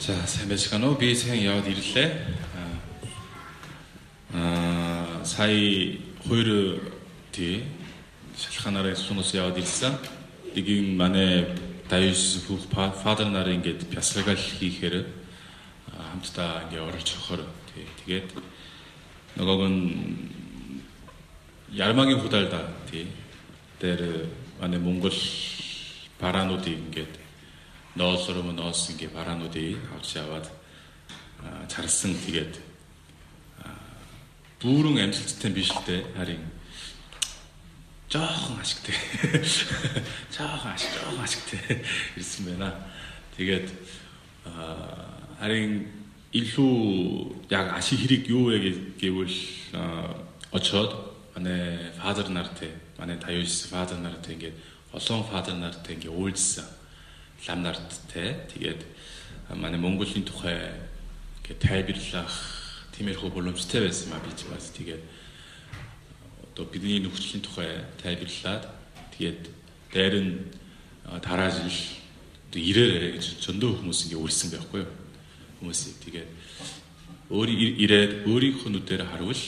자, 세배 시간 후 비생여 일때 아, 아, 사이 호이르 뒤 샬카나라의 수노스 야어 일사 이긴 만에 다이오시스 후 파더 나라인 게 벼슬갈 히헤르 함트다 이제 어를 척허르 되게 너거건 얄망이 후달다 디 데르 안에 몽골 바라노디 인게 ноосром ноос ингээ бараануудыг авч яваад чарсан тэгээд бүрэн амжилттай биш л дээ харин жоохон ашигтай. жоохон ашиг жоохон ашигтай ирсэн байна. Тэгээд харин илүү яг ашиг хэрэг юу вэ гэвэл очоод манай фадер нартай манай таюус фадер нартай ингээд олон фадер нартай ингээд уулзсан лам нарттай тэгээд манай Монголын тухай гэ тайлбарлах тиймэрхүү боломжтой байсан маа би ч бас. Тэгээд одоо бидний нөхцөлийн тухай тайлбарлаад тэгээд дээр нь дараа жил одоо ирээрээ гэж зөндөө хүмүүс ингэ үрсэн байхгүй юу? Хүмүүсийг тэгээд өөрийн ирээд өөрийнхөө нүдээр харуул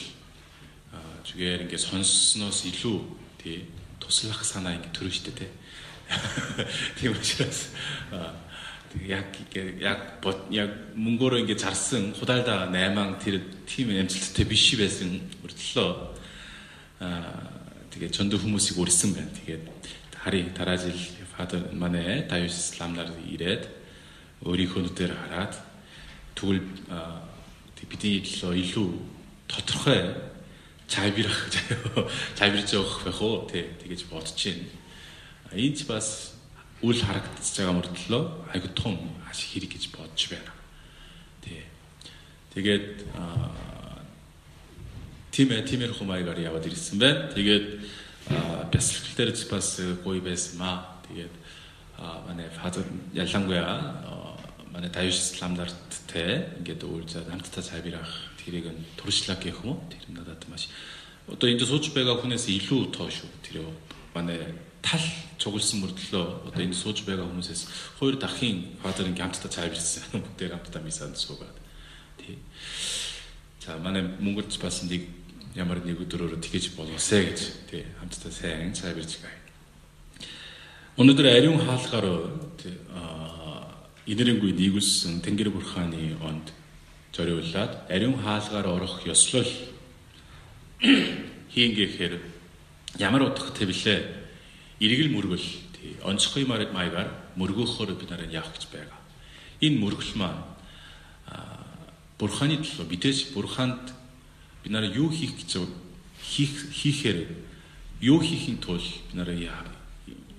зүгээр ингэ сонссноос илүү тий туслах санаа ингэ төрөн штэ тий Тийм учраас яг яг яг мөнгөөрөө ингэ зарсан худалдаа 8 тэр тийм амжилттай биш байсан мөртлөө аа тэгээ чондо хүмүүсийг үрсэн байна. Тэгээд хари дараа жил фадер манай Давис ламнаар ирээд өөрийнхөө нүдээр хараад тэгвэл бидний төлөө илүү тодорхой чайбирах чайбирж явах байх уу тий тэгэж бодож байна энд бас үл харагдаж байгаа мөртлөө айгу том ашиг хэрэг гэж бодож байна. Тий. Тэгээд тийм ээ тиймэр хумайгаар яваад ирсэн байна. Тэгээд бясалгал дээр бас гоё байсан маа. Тэгээд манай фазер ялангуяа манай Давиш исламнарттай ингээд уулзаад хамтдаа цайбирах тэрийг нь туршлаг гэх юм уу? Тэр надад маш одоо энд сууж байгаа хүнээс илүү тоо шүү. Тэр манай тал цугласан мөрдлөө одоо энэ сууж байгаа хүмүүсээс хоёр дахин фадерын хамтдаа цайварсан бүгдээр хамтдаа мисанд суугаад тий. За манай Монголд бас нэг ямар нэг өдрөөр тэгэж болоосэй гэж тий хамтдаа сайн цайварж байгаа. Өнөөдөр ариун хаалгаар тий инэрэнгүй нийгүүлсэн Тэнгэр бурханы онд зориуллаад ариун хаалгаар орох ёслол хийнгээхээр ямар утгатай билээ эргэл мөргөл онцгой маягаар мөргөхөөр бид нарыг явах гэж байгаа. Энэ мөргөл маань бурханы төлөө мэдээж бурханд бид нарыг юу хийх гэж хийх хийхээр юу хийхин тулд бид нарыг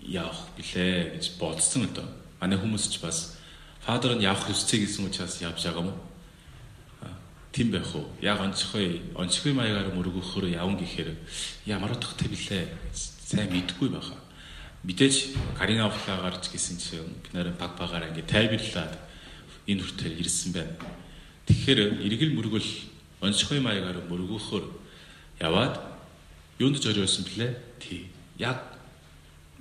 явах билээ гэж бодсон л доо. Манай хүмүүс ч бас фадер нь явах ёсцыг гэсэн учраас явж байгаа юм. Тийм байх уу? Яг онцгой онцгой маягаар мөргөхөөр явна гэхээр ямар утгатай билээ сайн мэдгүй байхаа мэдээж Карина авлаа гарч гисэн чинь бид нэр баг багаар ингэ тайлбарлаад энэ хүртэл ирсэн байна. Тэгэхээр эргэл мөргөл онцгой маягаар мөргөхөөр яваад юунд зориулсан блэ? Тий. Яг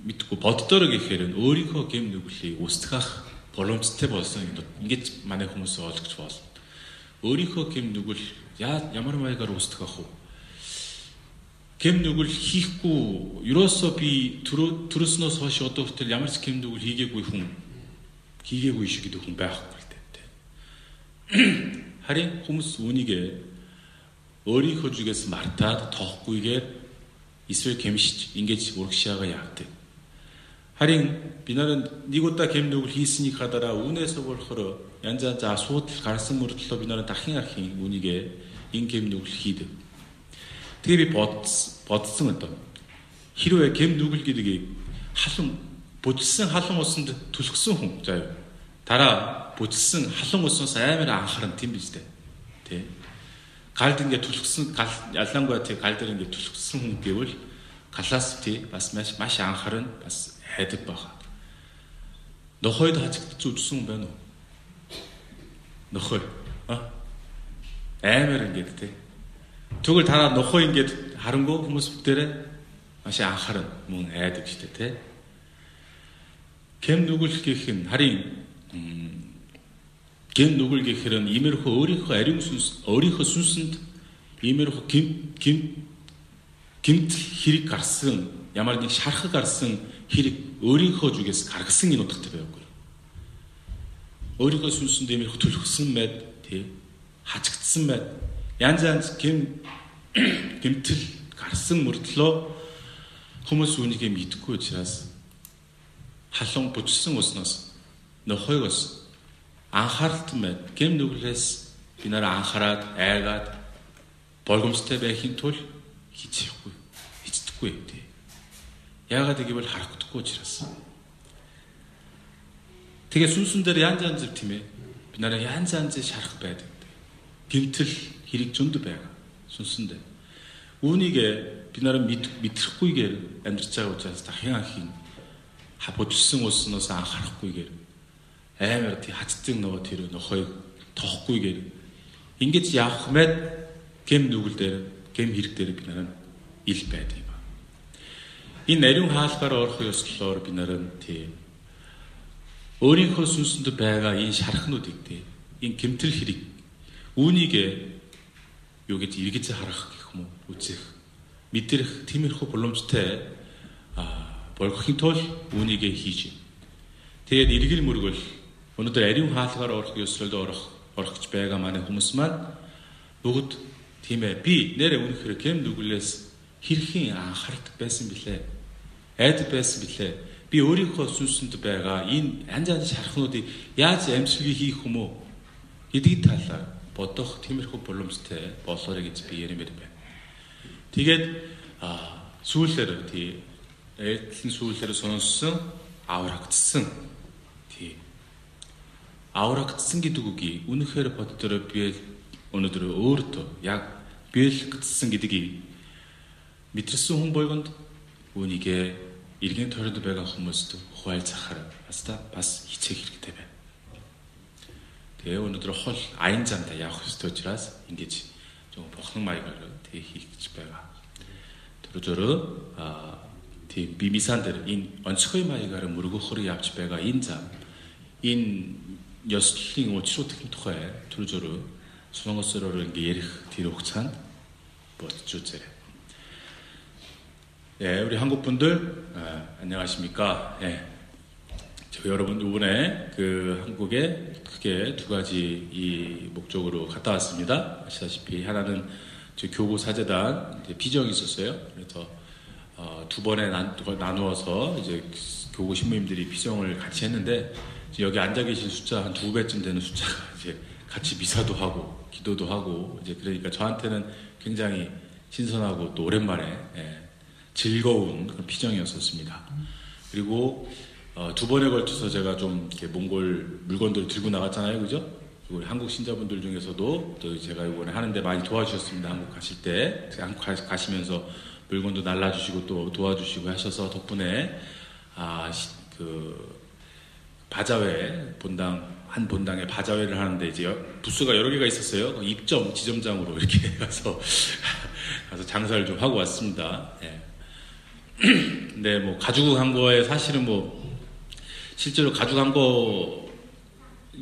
мэдгүй боддоор гэхээр өөрийнхөө гэм нүглийг устгах боломжтой болсон ингэж манай хүмүүс ойлгож болно. Өөрийнхөө гэм нүгэл ямар маягаар устгах вэ? Кэм нүгэл хийхгүй ерөөсөө би төрөөснөөс хойш одоо хүртэл ямар ч кэм нүгэл хийгээгүй хүн хийгээгүй шиг гэдэг хүн байхгүй л дээ. Харин хүмүүс үүнийг өөрийнхөө зүгээс мартаад тоохгүйгээр эсвэл кемшиж ингэж урагшаага яадаг. Харин би нараа нэг удаа кэм нүгэл хийснийг хадараа үүнээс болохоор янз янз асуудал гарсан мөртлөө би нараа дахин архин үүнийг энэ кэм нүгэл хийдэг. Тэгээ би бодсон бодсон одоо хэрвээ гэм нүгэл гэдгийг халан бүжсэн халан усанд түлхсэн хүн заа юу? Дараа бүжсэн халан усноос амар анхаарна тийм биз дээ. Тий галд ингээд түлхсэн ялангуяа тий гал дээр ингээд түлхсэн хүн гэвэл галаас тий бас маш маш анхаарна бас хайдаг баха. Нохойд хацагдц үжсэн хүн байна уу? Нохой. А? Амар ингээд тий Тэгвэл танаа нохой ингээд харангуй хүмүүс бүгдээрээ маш анхаарна мөн айдаг штэ тий. Кем нүгэл гэх юм харин ген нүгэлгээ хэрэг иймэрхүү өөрийнхөө ариун сүнс өөрийнхөө сүнсэнд иймэрхүү гим гим гимтэл хэрэг гарсан ямар нэг шархаг гарсан хэрэг өөрийнхөө зүгээс гаргасан энэ утгатай байхгүй. Өөрийнхөө сүнсэнд иймэрхүү төлөвсөн байд тий хачигдсан байд янз янз гим гимтэл гарсан мөртлөө хүмүүс үүнийгээ мэдгүй учраас халуун бучсан усноос нөхөйгөөс анхааралтай байд. Гэм нүглээс би нараа анхаарад айгаад болгоомжтой байхын тулд хичээхгүй. Хичдэггүй тий. Яагаад гэвэл харагдахгүй учраас. Тэгээ сүнсэн дээр янз янз тийм ээ. Би нараа янз янз шарах байдаг. Гимтэл хэрэг зөнд байгаа. Сүнсэн дээр. Үүнийг би нараа мэдрэхгүйгээр амьдарч байгаа учраас дахин ахин хапуудсан усноос анхаарахгүйгээр амар тий хацдаг нөгөө тэр нохойг тоохгүйгээр ингэж явах мэд гэм нүгэл дээр гэм хэрэг дээр би нараа ил байдаг юм. Энэ нариун хаалгаар орох ёслолоор би нараа тий өөрийнхөө сүнсэнд байгаа энэ шархнуудыг тий энэ гэмтэл хэрэг үүнийг юу гэж эргэж харах гэх юм уу үзэх мэдрэх тиймэрхүү боломжтой болгохын тулд үүнийг хийж байна. Тэгээд эргэл мөргөл өнөөдөр ариун хаалгаар орох ёслолд орох орохч байгаа манай хүмүүс маань бүгд тийм ээ би нэрээ үнэхээр кем нүглээс хэрхэн анхаардаг байсан бilé. Айд байсан бilé. Би өөрийнхөө сүнсэнд байгаа энэ янз янз шархнуудыг яаж амьсгалыг хийх юм уу гэдгийг талаар бодох тиймэрхүү боломжтой болоорой гэж би ярмээр байна. Тэгээд сүүлээр тий эдлэн сүүлээр сонссон аврагдсан тий аврагдсан гэдэг үгийг үнэхээр боддороо би өнөөдөр өөртөө яг биелэгдсэн гэдгийг мэдэрсэн хүн бойгонд үүнийг иргэн тойронд байгаа хүмүүст хуайлцахаар бас та бас хичээх хэрэгтэй байна. Тэгээ өнөөдөр хол аян зантаа явах ёстой учраас ингэж зөв бохон маягаар тэгээ хийх гэж байгаа. Тэр зөрөө а тийм би мисан дээр энэ онцгой маягаар мөргөхөр явж байгаа энэ зам энэ ёслолын учруудын тухай түр зөрөө 수능어스러를 이렇게 뒤로 혹찬 보여주세요. 예, 우리 한국 분들 아, 안녕하십니까? 예, 저 여러분 이번에 그 한국에 크게 두 가지 이 목적으로 갔다 왔습니다. 아시다시피 하나는 교구 사재단 비정이 있었어요. 그래서 어, 두 번에 난, 나누어서 이제 교구 신부님들이 비정을 같이 했는데 여기 앉아 계신 숫자 한 두 배쯤 되는 숫자가 이제 같이 미사도 하고 기도도 하고 이제 그러니까 저한테는 굉장히 신선하고 또 오랜만에 예, 즐거운 그런 피정이었었습니다. 그리고 어, 두 번에 걸쳐서 제가 좀 이렇게 몽골 물건들을 들고 나갔잖아요, 그죠? 우리 한국 신자분들 중에서도 또 제가 이번에 하는데 많이 도와주셨습니다. 한국 가실 때 한국 가시면서 물건도 날라주시고 또 도와주시고 하셔서 덕분에 아, 그 바자회 본당 한 본당에 바자회를 하는데 이제 부스가 여러 개가 있었어요. 그 입점 지점장으로 이렇게 가서 가서 장사를 좀 하고 왔습니다. 예. 근데 뭐 가지고 거에 사실은 뭐 실제로 가져간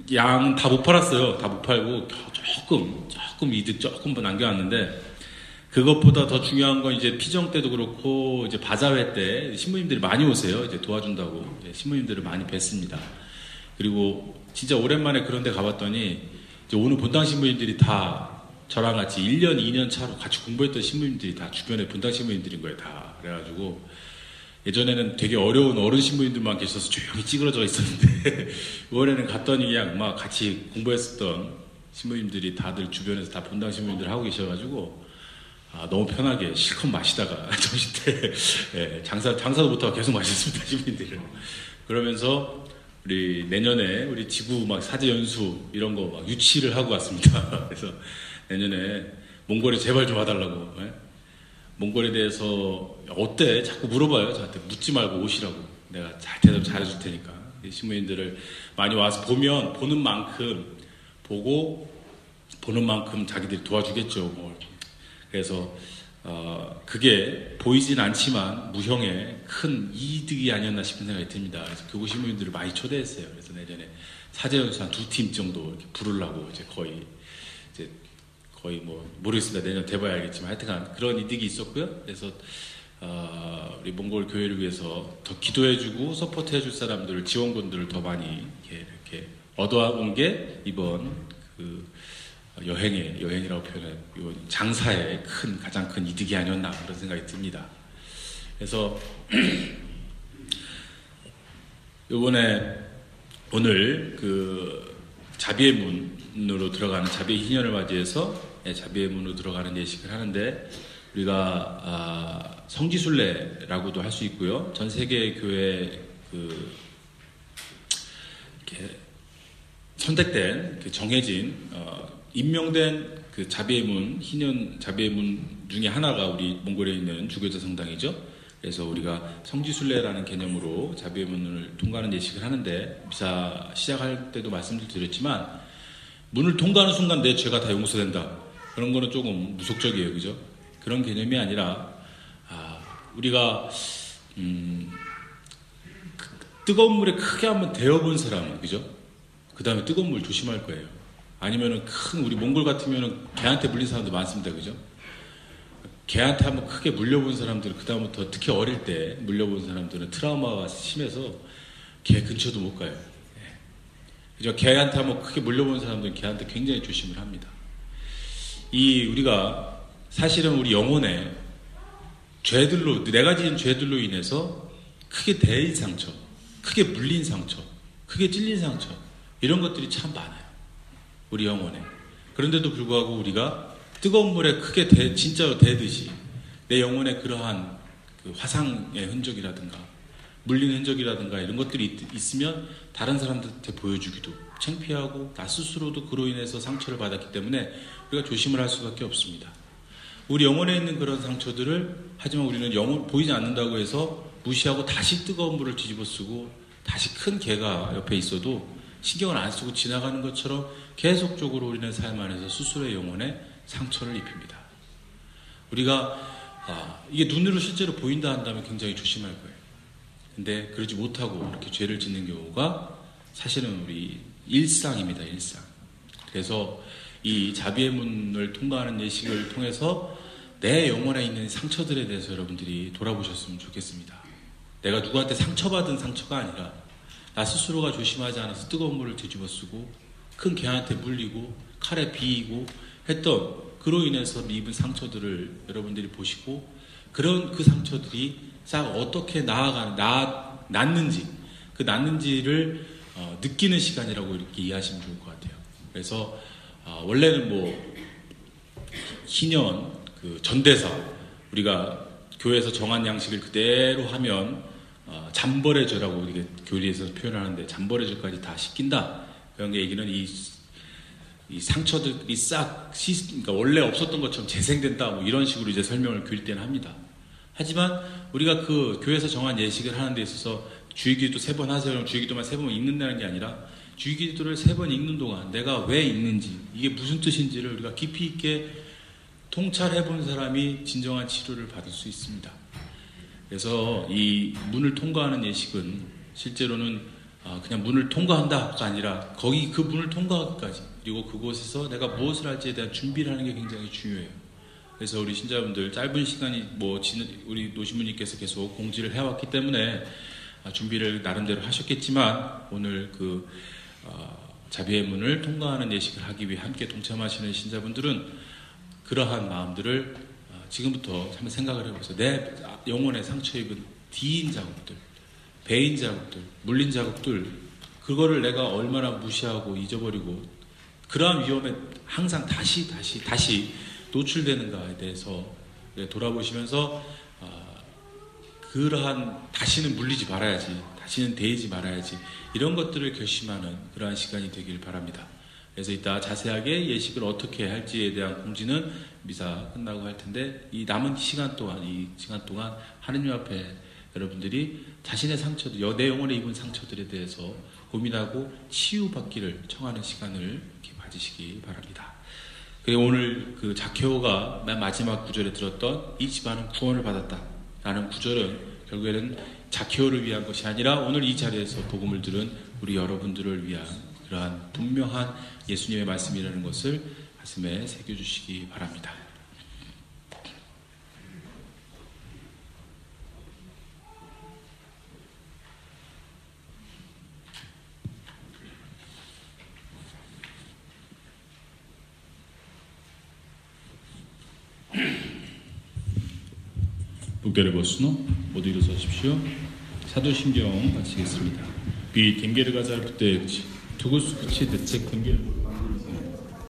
거양다못 팔았어요. 다 못 팔고 조금 조금 이득 조금 남겨왔는데 그것보다 더 중요한 건 이제 피정 때도 그렇고 이제 바자회 때 신부님들이 많이 오세요. 이제 도와준다고 신부님들을 많이 뵀습니다. 그리고 진짜 오랜만에 그런 데 가봤더니 이제 오늘 본당 신부님들이 다 저랑 같이 1년, 2년 차로 같이 공부했던 신부님들이 다 주변에 본당 신부님들인 거예요, 다. 그래가지고 예전에는 되게 어려운 어른 신부님들만 계셔서 조용히 찌그러져 있었는데 이번에는 갔더니 그냥 막 같이 공부했었던 신부님들이 다들 주변에서 다 본당 신부님들 하고 계셔가지고 아, 너무 편하게 실컷 마시다가 점심 때 예, 장사 장사도 못하고 계속 마셨습니다 신부님들은 그러면서 우리 내년에 우리 지구 막 사제 연수 이런 거 막 유치를 하고 왔습니다. 그래서 내년에 몽골에 제발 좀 와달라고. 예? 몽골에 대해서 어때? 자꾸 물어봐요. 저한테 묻지 말고 오시라고. 내가 잘 대답 잘해줄 테니까. 신부님들을 많이 와서 보면 보는 만큼 보고 보는 만큼 자기들이 도와주겠죠. 뭐. 그래서 어, 그게 보이진 않지만 무형의 큰 이득이 아니었나 싶은 생각이 듭니다. 그래서 교구 신부님들을 많이 초대했어요. 그래서 내년에 사제연수 한두 팀 정도 이렇게 부르려고 이제 거의 거의 뭐 모르겠습니다. 내년 돼봐야 알겠지만 하여튼간 그런 이득이 있었고요. 그래서 어, 우리 몽골 교회를 위해서 더 기도해주고 서포트해줄 사람들을 지원군들을 더 많이 이렇게, 이렇게 얻어온 게 이번 그 여행의 여행이라고 표현해 요 장사의 큰 가장 큰 이득이 아니었나 그런 생각이 듭니다. 그래서 이번에 오늘 그 자비의 문으로 들어가는 자비의 희년을 맞이해서 예, 자비의 문으로 들어가는 예식을 하는데 우리가 아, 성지순례라고도 할 수 있고요. 전 세계 교회 그 이렇게 선택된 그 정해진 어, 임명된 그 자비의 문 희년 자비의 문 중에 하나가 우리 몽골에 있는 주교자 성당이죠. 그래서 우리가 성지순례라는 개념으로 자비의 문을 통과하는 예식을 하는데 미사 시작할 때도 말씀을 드렸지만 문을 통과하는 순간 내 죄가 다 용서된다. 그런 거는 조금 무속적이에요, 그죠? 그런 개념이 아니라 아, 우리가 음, 그 뜨거운 물에 크게 한번 데워본 사람은 그죠? 그 다음에 뜨거운 물 조심할 거예요. 아니면은 큰 우리 몽골 같으면은 개한테 물린 사람도 많습니다, 그죠? 개한테 한번 크게 물려본 사람들 그 다음부터 특히 어릴 때 물려본 사람들은 트라우마가 심해서 개 근처도 못 가요. 예. 그죠? 개한테 한번 크게 물려본 사람들은 개한테 굉장히 조심을 합니다. 이 우리가 사실은 우리 영혼에 죄들로 내가 지은 죄들로 인해서 크게 대인 상처, 크게 물린 상처, 크게 찔린 상처 이런 것들이 참 많아요. 우리 영혼에. 그런데도 불구하고 우리가 뜨거운 물에 크게 대, 진짜로 대듯이 내 영혼에 그러한 그 화상의 흔적이라든가 물린 흔적이라든가 이런 것들이 있, 으면 다른 사람들한테 보여주기도 창피하고 나 스스로도 그로 인해서 상처를 받았기 때문에 우리가 조심을 할 수밖에 없습니다. 우리 영혼에 있는 그런 상처들을 하지만 우리는 영혼 보이지 않는다고 해서 무시하고 다시 뜨거운 물을 뒤집어 쓰고 다시 큰 개가 옆에 있어도 신경을 안 쓰고 지나가는 것처럼 계속적으로 우리는 삶 안에서 스스로의 영혼에 상처를 입힙니다. 우리가 아, 이게 눈으로 실제로 보인다 한다면 굉장히 조심할 거예요. 근데 그러지 못하고 이렇게 죄를 짓는 경우가 사실은 우리 일상입니다, 일상. 그래서 이 자비의 문을 통과하는 예식을 통해서 내 영혼에 있는 상처들에 대해서 여러분들이 돌아보셨으면 좋겠습니다. 내가 누구한테 상처받은 상처가 아니라 나 스스로가 조심하지 않아서 뜨거운 물을 뒤집어 쓰고 큰 개한테 물리고 칼에 비이고 했던 그로 인해서 입은 상처들을 여러분들이 보시고 그런 그 상처들이 싹 어떻게 나아가는 나 낫는지 그 낫는지를 어, 느끼는 시간이라고 이렇게 이해하시면 좋을 것 같아요. 그래서 어, 원래는 뭐 희년 그 전대사 우리가 교회에서 정한 양식을 그대로 하면 어, 잠벌의 죄라고 이렇게 교리에서 표현하는데 잠벌의 죄까지 다 씻긴다. 그런 얘기는 이, 이 상처들이 싹 시, 그러니까 원래 없었던 것처럼 재생된다. 뭐 이런 식으로 이제 설명을 교일 때는 합니다. 하지만 우리가 그 교회에서 정한 예식을 하는 데 있어서 주의기도 세 번 하세요. 주의기도만 세 번 읽는다는 게 아니라 주기도를 세 번 읽는 동안 내가 왜 읽는지 이게 무슨 뜻인지를 우리가 깊이 있게 통찰해 본 사람이 진정한 치료를 받을 수 있습니다. 그래서 이 문을 통과하는 예식은 실제로는 아, 그냥 문을 통과한다가 아니라 거기 그 문을 통과하기까지 그리고 그곳에서 내가 무엇을 할지에 대한 준비를 하는 게 굉장히 중요해요. 그래서 우리 신자분들 짧은 시간이 뭐 우리 노신부님께서 계속 공지를 해왔기 때문에 아, 준비를 나름대로 하셨겠지만 오늘 그 어, 자비의 문을 통과하는 예식을 하기 위해 함께 동참하시는 신자분들은 그러한 마음들을 어, 지금부터 한번 생각을 해보세요. 내 영혼에 상처 입은 뒤인 자국들, 배인 자국들, 물린 자국들, 그거를 내가 얼마나 무시하고 잊어버리고 그러한 위험에 항상 다시 다시 다시 노출되는가에 대해서 돌아보시면서 어, 그러한 다시는 물리지 말아야지, 다시는 데이지 말아야지 이런 것들을 결심하는 그러한 시간이 되길 바랍니다. 그래서 이따 자세하게 예식을 어떻게 할지에 대한 공지는 미사 끝나고 할 텐데 이 남은 시간 동안 이 시간 동안 하느님 앞에 여러분들이 자신의 상처들, 내 영혼에 입은 상처들에 대해서 고민하고 치유받기를 청하는 시간을 이렇게 가지시기 바랍니다. 그 오늘 그 자케오가 맨 마지막 구절에 들었던 이 집안은 구원을 받았다 라는 구절은 결국에는 자케오를 위한 것이 아니라 오늘 이 자리에서 복음을 들은 우리 여러분들을 위한 그러한 분명한 예수님의 말씀이라는 것을 가슴에 새겨주시기 바랍니다. 북대를 보스노 모두 일어서십시오. 사도신경 마치겠습니다. 비 댕게르 가잘 부대 두구스 그치 대책 댕게르